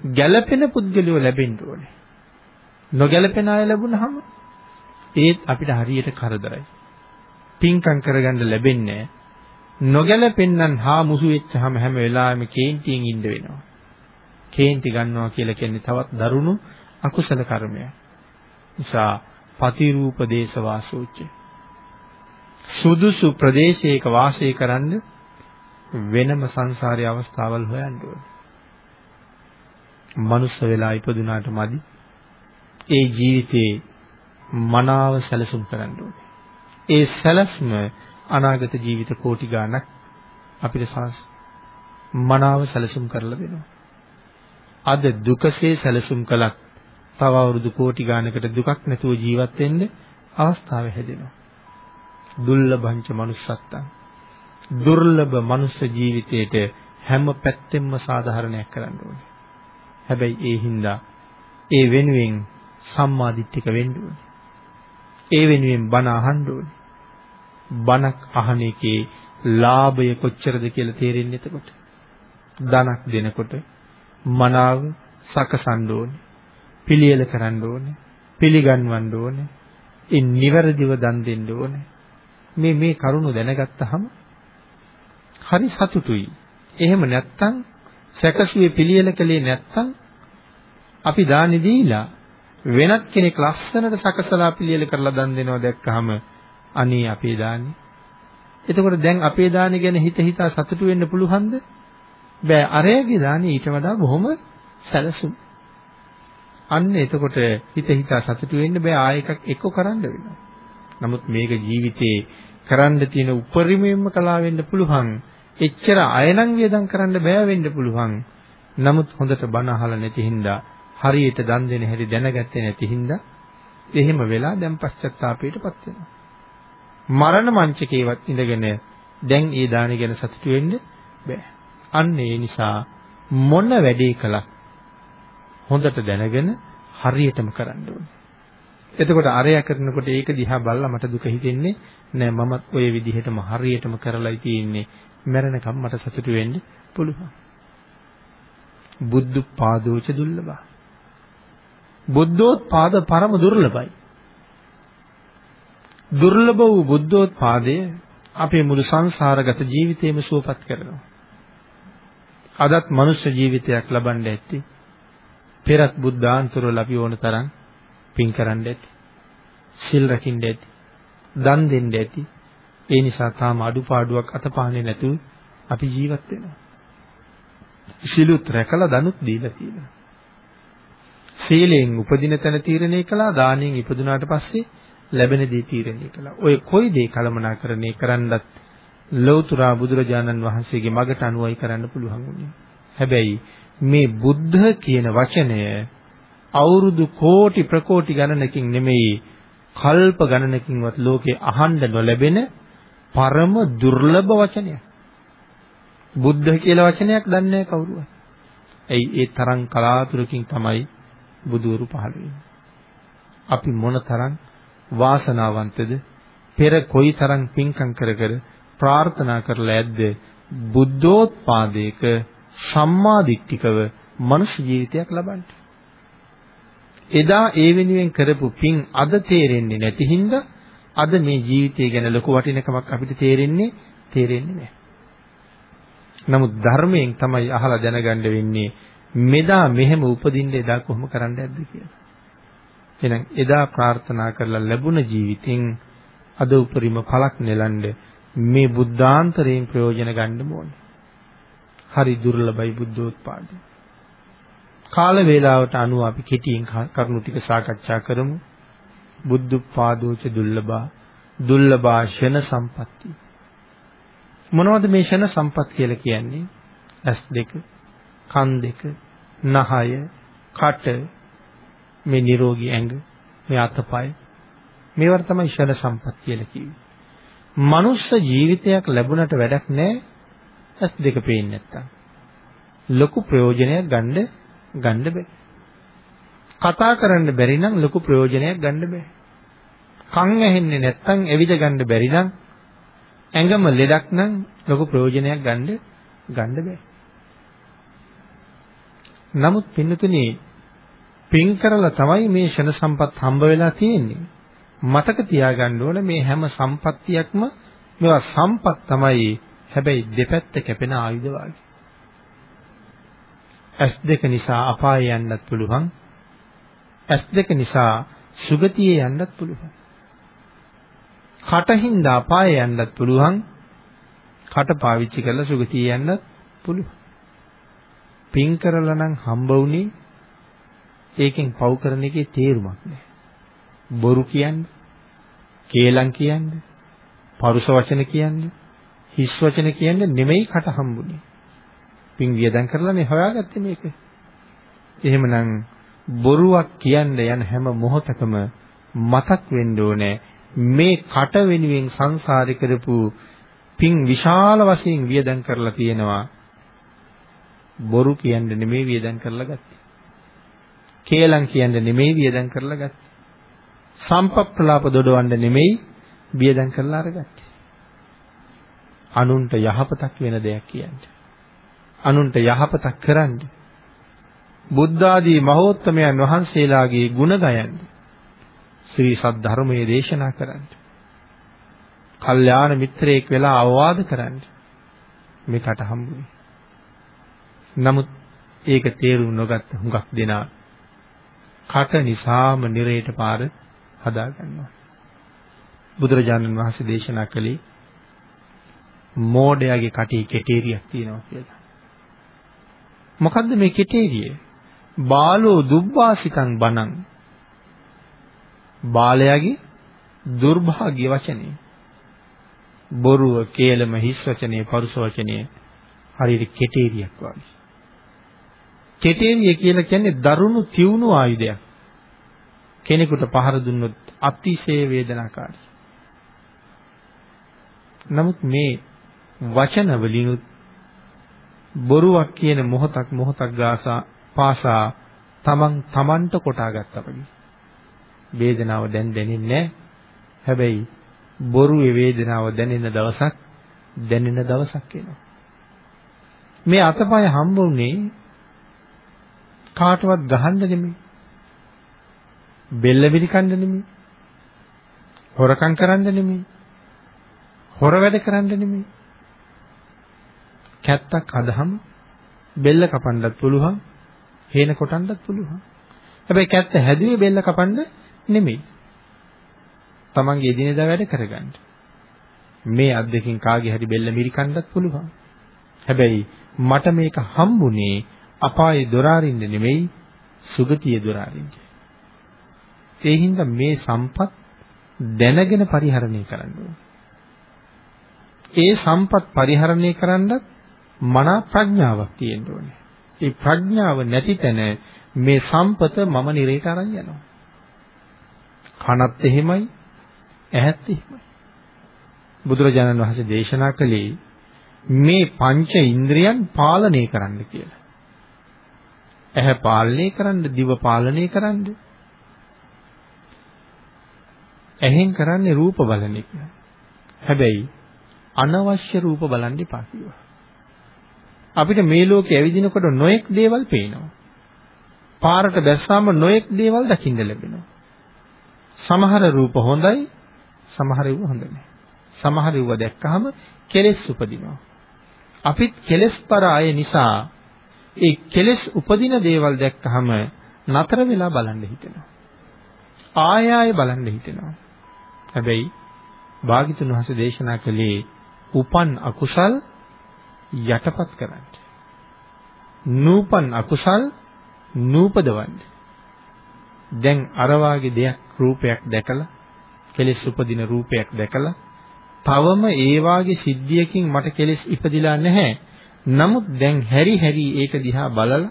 ගැළපෙන පුද්ගලයෝ ලැබෙන්න ඕනේ. නොගැළපෙන අය ලැබුණාම ඒත් අපිට හරියට කරදරයි. පින්කම් කරගන්න ලැබෙන්නේ නොගැලපෙන්නන් හා මුසු වෙච්චාම හැම වෙලාවෙම කේන්තියෙන් ඉන්න වෙනවා. කේන්ති ගන්නවා කියලා කියන්නේ තවත් දරුණු අකුසල කර්මයක්. නිසා පතිරූප දේශ වාසෝච්ච සුදුසු ප්‍රදේශයක වාසය කරන්න වෙනම සංසාරයේ අවස්ථාවල් හොයන්න ඕනේ. මනුස්ස වෙලා ඉපදුනාට මදි. ඒ ජීවිතේ මනාව සැලසුම් කරන්න ඕනේ. ඒ සැලැස්ම අනාගත ජීවිත කෝටි ගාණක් අපිට මනාව සැලසුම් කරලා දෙනවා. අද දුකසේ සැලසුම් කළත් තව අවුරුදු කෝටි ගාණකට දුකක් නැතුව ජීවත් වෙන්න අවස්ථාව හැදෙනවා. දුර්ලභංච manussත්තං. දුර්ලභ මනුස්ස ජීවිතයේට හැම පැත්තෙම සාධාරණයක් කරන්න ඕනේ. හැබැයි ඒ හින්දා ඒ වෙනුවෙන් සම්මාදිට්ඨික වෙන්න ඕනේ. ඒ වෙනුවෙන් බණ අහන්න ඕනේ. බණක් අහන එකේ ලාභය කොච්චරද කියලා තේරෙන්නේ එතකොට. ධනක් දෙනකොට මනාව සකසන්න ඕනේ. පිළියෙල කරන්න ඕනේ. පිළිගන්වන්න ඕනේ. ඒ නිවැරදිව දන් දෙන්න ඕනේ. මේ මේ කරුණු දැනගත්තාම හරි සතුටුයි. එහෙම නැත්තම් සැකසුවේ පිළියෙල කළේ නැත්තම් අපි දානි දීලා වෙනත් කෙනෙක් ලස්සනට සකසලා පිළියෙල කරලා දන් දෙනවා දැක්කහම අනේ අපේ දානේ. එතකොට දැන් අපේ දානේ ගැන හිත හිතා සතුටු වෙන්න පුළුවන්ද? බෑ අරයාගේ දානේ ඊට වඩා බොහොම සැලසුම්. අන්න එතකොට හිත හිතා සතුටු වෙන්න බෑ ආය එකක් එක්ක කරන්න වෙනවා. නමුත් මේක ජීවිතේ කරන්න තියෙන උපරිමයෙන්ම කලා වෙන්න පුළුවන්. එච්චර අයනම් වියදම් කරන්න බෑ වෙන්න පුළුවන්. නමුත් හොඳට බණ අහලා නැති හින්දා හරියට දන් දෙන හැටි දැනගත්තේ නැති හින්දා එහෙම වෙලා දැන් පශ්චත්තාපයටපත් වෙනවා. මරණ මංචකේවත් ඉඳගෙන දැන් ඒ දාන ගැන සතුටු වෙන්න බෑ. අන්න ඒ නිසා මොන වැඩේ කළත් හොඳට දැනගෙන හරියටම කරන්න ඕනේ. එතකොට අරයා කරනකොට ඒක දිහා බලලා මට දුක හිතෙන්නේ නෑ මමත් ওই විදිහටම හරියටම කරලායි තියෙන්නේ. මැරෙනකම් මට සතුටු වෙන්න පුළුවන්. බුද්ධ පාදෝච දුර්ලභා. බුද්ධෝත්පාද පරම දුර්ලභයි. දුර්ලභ වූ බුද්ධෝත්පාදය අපේ මුළු සංසාරගත ජීවිතේම සුවපත් කරනවා. අදත් මනුෂ්‍ය ජීවිතයක් ලබන්න ඇත්තේ පෙරත් බුද්ධාන්තරවල අපි ඕන තරම් පින් කරන්න ඇති. සිල් රකින්න ඇති. දන් දෙන්න ඇති. ඒ නිසා තාම අඩුපාඩුවක් අතපාන්නේ නැතුව අපි ජීවත් වෙනවා. සිලුත් රැකලා දනුත් දීලා තියෙනවා. සීලයෙන් උපදින තැන තීරණය කළා දානෙන් ඉපදුනාට පස්සේ ලැබෙන දේ තීරණය කළා. ඔය කොයි දේ කලමනාකරණය කරන්නත් ලෞතර බුදුරජාණන් වහන්සේගේ මගට අනුවයි කරන්න පුළුවන් වුණේ. හැබැයි මේ බුද්ධ කියන වචනය අවුරුදු කෝටි ප්‍රකෝටි ගණනකින් නෙමෙයි කල්ප ගණනකින්වත් ලෝකේ අහන්න නොලැබෙන පරම දුර්ලභ වචනයක්. බුද්ධ කියලා වචනයක් දන්නේ නැහැ කවුරුවත්. ඇයි ඒ තරම් කලාතුරකින් තමයි බුදුවරු පහළ වෙන්නේ. අපි මොනතරම් වාසනාවන්තද පෙර කොයිතරම් පින්කම් කර කර ප්‍රාර්ථනා කරලා ඇද්ද බුද්ධෝත්පාදයක සම්මාදිට්ඨිකව මනුෂ්‍ය ජීවිතයක් ලබන්න. එදා ඒ වෙනුවෙන් කරපු පින් අද තේරෙන්නේ නැති හින්දා අද මේ ජීවිතය ගැන ලොකු වටිනකමක් අපිට තේරෙන්නේ තේරෙන්නේ නැහැ. නමුත් ධර්මයෙන් තමයි අහලා දැනගන්න වෙන්නේ මෙදා මෙහෙම උපදින්න එදා කොහොම කරන්න ඇද්ද කියලා. එහෙනම් එදා ප්‍රාර්ථනා කරලා ලැබුණ ජීවිතෙන් අද උපරිම පළක් නෙලන්න මේ බුද්ධාන්තරයෙන් ප්‍රයෝජන ගන්න ඕනේ. හරි දුර්ලභයි බුද්ධෝත්පාදය. කාල වේලාවට අනුව අපි කෙටියෙන් කරුණු ටික සාකච්ඡා කරමු. බුද්ධෝත්පාදෝච දුර්ලභා දුර්ලභා ෂණ සම්පatti. මොනවද මේ ෂණ සම්පත් කියලා කියන්නේ? ඇස් දෙක, කන් දෙක, නහය, කට, මේ නිරෝගී ඇඟ, මේ අතපය. මේවට තමයි ෂණ සම්පත් කියලා කිව්වේ. මනුස්ස ජීවිතයක් ලැබුණට වැඩක් නැහැ ඇස් දෙක පේන්නේ නැත්තම්. ලොකු ප්‍රයෝජනයක් ගන්න ගන්න බෑ. කතා කරන්න බැරි නම් ලොකු ප්‍රයෝජනයක් ගන්න බෑ. කන් ඇහෙන්නේ නැත්තම් එවිද ගන්න බැරි නම් ඇඟම ලෙඩක් නම් ලොකු ප්‍රයෝජනයක් ගන්න ගන්න බෑ. නමුත් පින්නතුනි පින් කරලා තමයි මේ ෂණ සම්පත් හම්බ වෙලා තියෙන්නේ. මතක තියාගන්න ඕන මේ හැම සම්පත්තියක්ම මේවා සම්පත් තමයි හැබැයි දෙපැත්ත කැපෙන ආයුධ වගේ. S2 නිසා අපායේ යන්නත් පුළුවන්. S2 නිසා සුගතියේ යන්නත් පුළුවන්. කටින්ද අපායේ යන්නත් පුළුවන්. කට පාවිච්චි කරලා සුගතියේ යන්නත් පුළුවන්. පින් කරලා නම් හම්බ වුණේ ඒකෙන් පව් කරන එකේ තේරුමක් නැහැ. බොරු කියන්නේ, කේලම් කියන්නේ, පරුස වචන කියන්නේ, හිස් වචන කියන්නේ නෙමෙයි කට හම්බුනේ. පින් වියදම් කරලා මේ හොයාගත්තේ මේක. එහෙමනම් බොරුවක් කියන්න යන හැම මොහොතකම මතක් වෙන්න ඕනේ මේ කට වෙනුවෙන් සංසාරේ කරපු පින් විශාල වශයෙන් වියදම් කරලා තියෙනවා. බොරු කියන්න නෙමෙයි වියදම් කරලා ගත්තේ. කේලම් කියන්න නෙමෙයි වියදම් කරලා ගත්තේ. සම්පප්පලාප දොඩවන්න නෙමෙයි වියදම් කරලා අරගත්තේ. අනුන්ට යහපතක් වෙන දෙයක් කියන්නේ. අනුන්ට යහපතක් කරන්න. බුද්ධ ආදී මහෝත්තමයන් වහන්සේලාගේ ගුණ ගයන්න. ශ්‍රී සද්ධර්මයේ දේශනා කරන්න. කල්යාණ මිත්‍රයෙක් වෙලා අවවාද කරන්න. මේකට හම්බුනේ. නමුත් ඒක තේරුම් නොගත්ත හුඟක් දෙනා කට නිසාම නිරේට පාර හදා ගන්නවා. බුදුරජාණන් වහන්සේ දේශනා කළේ මෝඩයාගේ කටේ කෙටේරියක් තියෙනවා කියලා. මොකද්ද මේ කෙටේරිය? බාලෝ දුබ්බාසිකං බණං. බාලයාගේ දුර්භාග්‍ය වචනේ. බොරුව, කේලම, හිස් වචනේ, පරුස වචනේ හරියට කෙටේරියක් වගේ. කෙටේරිය කියලා කියන්නේ දරුණු තියුණු ආයුධයක්. කෙනෙකුට පහර දුන්නොත් අතිශය වේදනාකාරී. නමුත් මේ වචන වලිනුත් බොරුවක් කියන මොහොතක් මොහොතක් ගාසා පාසා තමන් තමන්ට කොටා ගත්තා වගේ. වේදනාව දැන් දැනෙන්නේ හැබැයි බොරුවේ වේදනාව දැනෙන දවසක් දැනෙන දවසක් එනවා. මේ අතපය හම්බුනේ කාටවත් ගහන්න නෙමෙයි. බෙල්ල විලිකන්න නෙමෙයි. හොරකම් කරන්න නෙමෙයි. හොර වැඩ කරන්න නෙමෙයි. කැත්තක් අදහම බෙල්ල කපන්නත් පුළුවන්, හේන කොටන්නත් පුළුවන්. හැබැයි කැත්ත හැදුවේ බෙල්ල කපන්න නෙමෙයි. තමන්ගේ එදිනෙදා වැඩ කරගන්න. මේ අත් දෙකෙන් කාගේ හරි බෙල්ල මිරිකන්නත් පුළුවන්. හැබැයි මට මේක හම්බුනේ අපායේ දොර අරින්න නෙමෙයි සුගතියේ දොර අරින්න. ඒ හින්දා මේ සම්පත් දැනගෙන පරිහරණය කරන්න ඒ සම්පත් පරිහරණය කරන්නත් මනා ප්‍රඥාවක් තියෙන්න ඕනේ. ඒ ප්‍රඥාව නැති තැන මේ සම්පත මම නිරේට අරන් යනවා. කනත් එහෙමයි, ඇහත් එහෙමයි. බුදුරජාණන් වහන්සේ දේශනා කළේ මේ පංච ඉන්ද්‍රියන් පාලනය කරන්න කියලා. ඇහැ පාලනය කරන්න, දිව පාලනය කරන්න. ඇහෙන් කරන්නේ රූප බලන එක. හැබැයි අනවශ්‍ය රූප බලන්න එපා කිව්වා. අපිට මේ ලෝකේ ඇවිදිනකොට නොඑක් දේවල් පේනවා. පාරට බැස්සාම නොඑක් දේවල් දකින්න ලැබෙනවා. සමහර රූප හොඳයි, සමහර ඒවා හොඳ නැහැ. සමහර ඒවා දැක්කහම කෙලෙස් උපදිනවා. අපිත් කෙලෙස් පර අය නිසා ඒ කෙලෙස් උපදින දේවල් දැක්කහම නතර වෙලා බලන්න හිතෙනවා. ආය ආය බලන්න හිතෙනවා. හැබැයි භාග්‍යතුන් වහන්සේ දේශනා කළේ උපන් අකුසල් යටපත් කරන්න. නූපන් අකුසල් නූපදවන්න. දැන් අර වාගේ දෙයක් රූපයක් දැකලා කෙලෙස් උපදින රූපයක් දැකලා තවම ඒ වාගේ සිද්ධියකින් මට කෙලෙස් ඉපදිලා නැහැ. නමුත් දැන් හැරි හැරි ඒක දිහා බලලා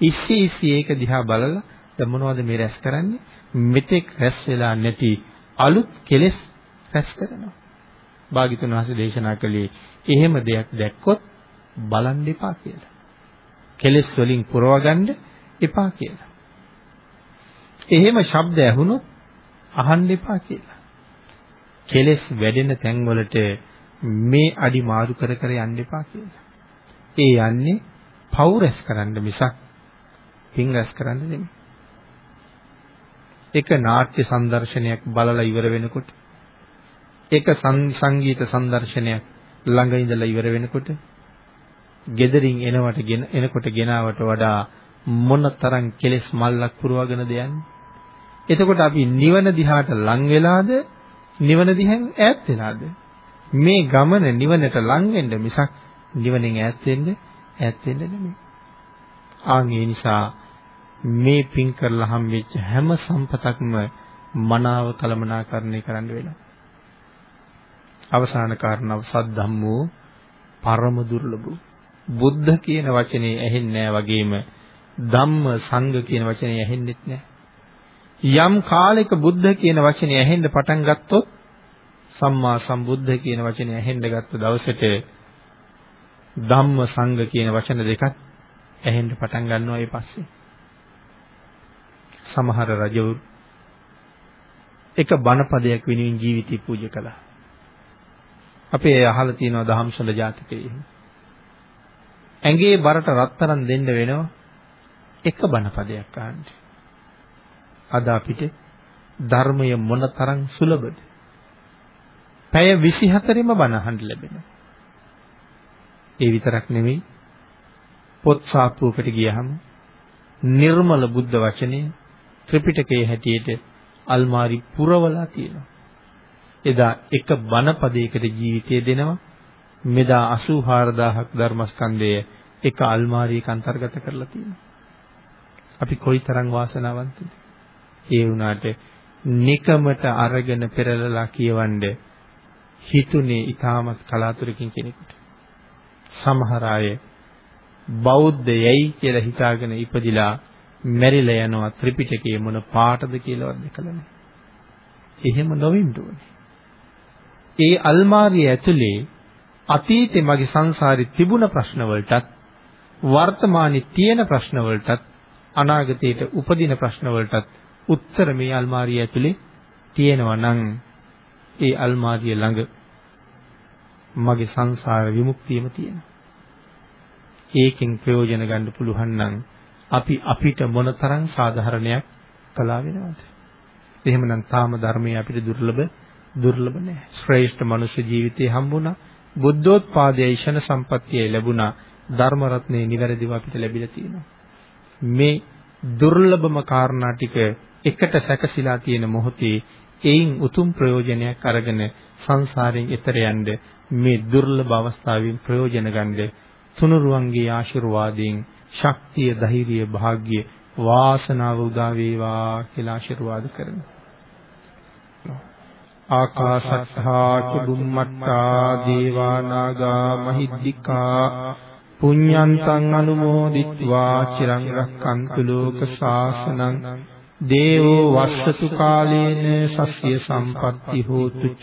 ඉස්සි ඉස්සි ඒක දිහා බලලා දැන් මොනවද මේ රැස් කරන්නේ? මෙතෙක් රැස් වෙලා නැති අලුත් කෙලෙස් රැස් කරනවා. භාග්‍යතුන් වහන්සේ දේශනා කළේ එහෙම දෙයක් දැක්කොත් බලන් එපා කියලා. කෙලෙස් වලින් පුරවගන්න එපා කියලා. එහෙම ශබ්ද ඇහුනොත් අහන්න එපා කියලා. කෙලෙස් වැඩෙන තැන්වලට මේ අඩි මාරු කර කර යන්න එපා කියලා. ඒ යන්නේ පව් රැස් කරන්න මිසක් පින් රැස් කරන්න නෙමෙයි. එක නාට්‍ය සංදර්ශනයක් බලලා ඉවර වෙනකොට එක සංගීත සංදර්ශනයක් ළඟ ඉඳලා ඉවර වෙනකොට gederin එනවට ගෙන එනකොට ගෙනාවට වඩා මොනතරම් කෙලෙස් මල්ලක් පුරවගෙන දෙයන්නේ එතකොට අපි නිවන දිහාට ලං වෙලාද නිවන දිහෙන් ඈත් වෙලාද මේ ගමන නිවනට ලං වෙන්න මිසක් නිවනෙන් ඈත් වෙන්න ඈත් වෙන්න නෙමෙයි ආන් ඒ නිසා මේ පින් කරලා හම්බෙච්ච හැම සම්පතක්ම මනාව කළමනාකරණය කරන්න වෙනවා. අවසාන කාරණාව සද්ධම්මෝ පරම දුර්ලභ. බුද්ධ කියන වචනේ ඇහෙන්නේ වගේම ධම්ම සංඝ කියන වචනේ ඇහෙන්නෙත් නැහැ. යම් කාලයක බුද්ධ කියන වචනේ ඇහෙන්න පටන් ගත්තොත් සම්මා සම්බුද්ධ කියන වචනේ ඇහෙන්න ගත්ත දවසට ධම්ම සංඝ කියන වචන දෙකත් ඇහෙන්න පටන් ගන්නවා ඒ පස්සේ. සමහර රජවරු එක බණපදයක් වෙනුවෙන් ජීවිතය පූජා කළා. අපි ඒ අහලා තියෙනවා දහම්සල ජාතකයේ. ඇඟේ බරට රත්තරන් දෙන්න වෙනවා එක බණපදයක් අහන්න. අද අපිට ධර්මය මොනතරම් සුලභද? පැය 24ෙම බණ අහන්න ලැබෙනවා. ඒ විතරක් නෙමෙයි පොත් සාප්පුවකට ගියහම නිර්මල බුද්ධ වචනය ත්‍රිපිටකයේ හැටියට අල්මාරි පුරවලා තියෙනවා. එදා එක බණ පදයකට ජීවිතය දෙනවා. මෙදා 84000ක් ධර්මස්කන්ධය එක අල්මාරියක අන්තර්ගත කරලා තියෙනවා. අපි කොයිතරම් වාසනාවන්තද? ඒ වුණාට නිකමට අරගෙන පෙරලලා කියවන්නේ හිතුනේ ඊටමත් කලාතුරකින් කෙනෙකුට. සමහර අය බෞද්ධයයි කියලා හිතාගෙන ඉපදිලා මැරිලා යනවා ත්‍රිපිටකයේ මොන පාටද කියලාවත් දැකලා නැහැ. එහෙම නොවෙන්න ඕනේ. ඒ අල්මාරිය ඇතුලේ අතීතේ මගේ සංසාරේ තිබුණ ප්‍රශ්න වලටත් වර්තමානයේ තියෙන ප්‍රශ්න වලටත් අනාගතයට උපදින ප්‍රශ්න වලටත් උත්තර මේ අල්මාරිය ඇතුලේ තියෙනවා නම් ඒ අල්මාරිය ළඟ මගේ සංසාර විමුක්තියම තියෙනවා. ඒකෙන් ප්‍රයෝජන ගන්න පුළුවන් නම් අපි අපිට මොනතරම් සාධාරණයක් කළා වෙනවද? එහෙමනම් තාම ධර්මයේ අපිට දුර්ලභ දුර්ලභ නැහැ. ශ්‍රේෂ්ඨ මනුෂ්‍ය ජීවිතේ හම්බුණා. බුද්ධෝත්පාදයේ ෂණ සම්පත්තිය ලැබුණා. ධර්ම රත්නේ නිවැරදිව අපිට ලැබිලා තියෙනවා. මේ දුර්ලභම කාරණා ටික එකට සැකසීලා තියෙන මොහොතේ එයින් උතුම් ප්‍රයෝජනයක් අරගෙන සංසාරයෙන් එතර යන්න මේ දුර්ලභ අවස්ථාවෙන් ප්‍රයෝජන ගන්න තුනුරුවන්ගේ ආශිර්වාදයෙන් ශක්තිය ධෛර්යය වාග්ය වාසනාව උදා වේවා කියලා ආශිර්වාද කරනවා. ආකාශත්තා චුම්මත්තා දේවා නාග මහිද්దికා පුඤ්ඤන්තං අනුමෝදිත්වා චිරං රක්칸තු ලෝක ශාසනං දේවෝ වස්සතු කාලේන සස්්‍ය සම්පatti හෝතු ච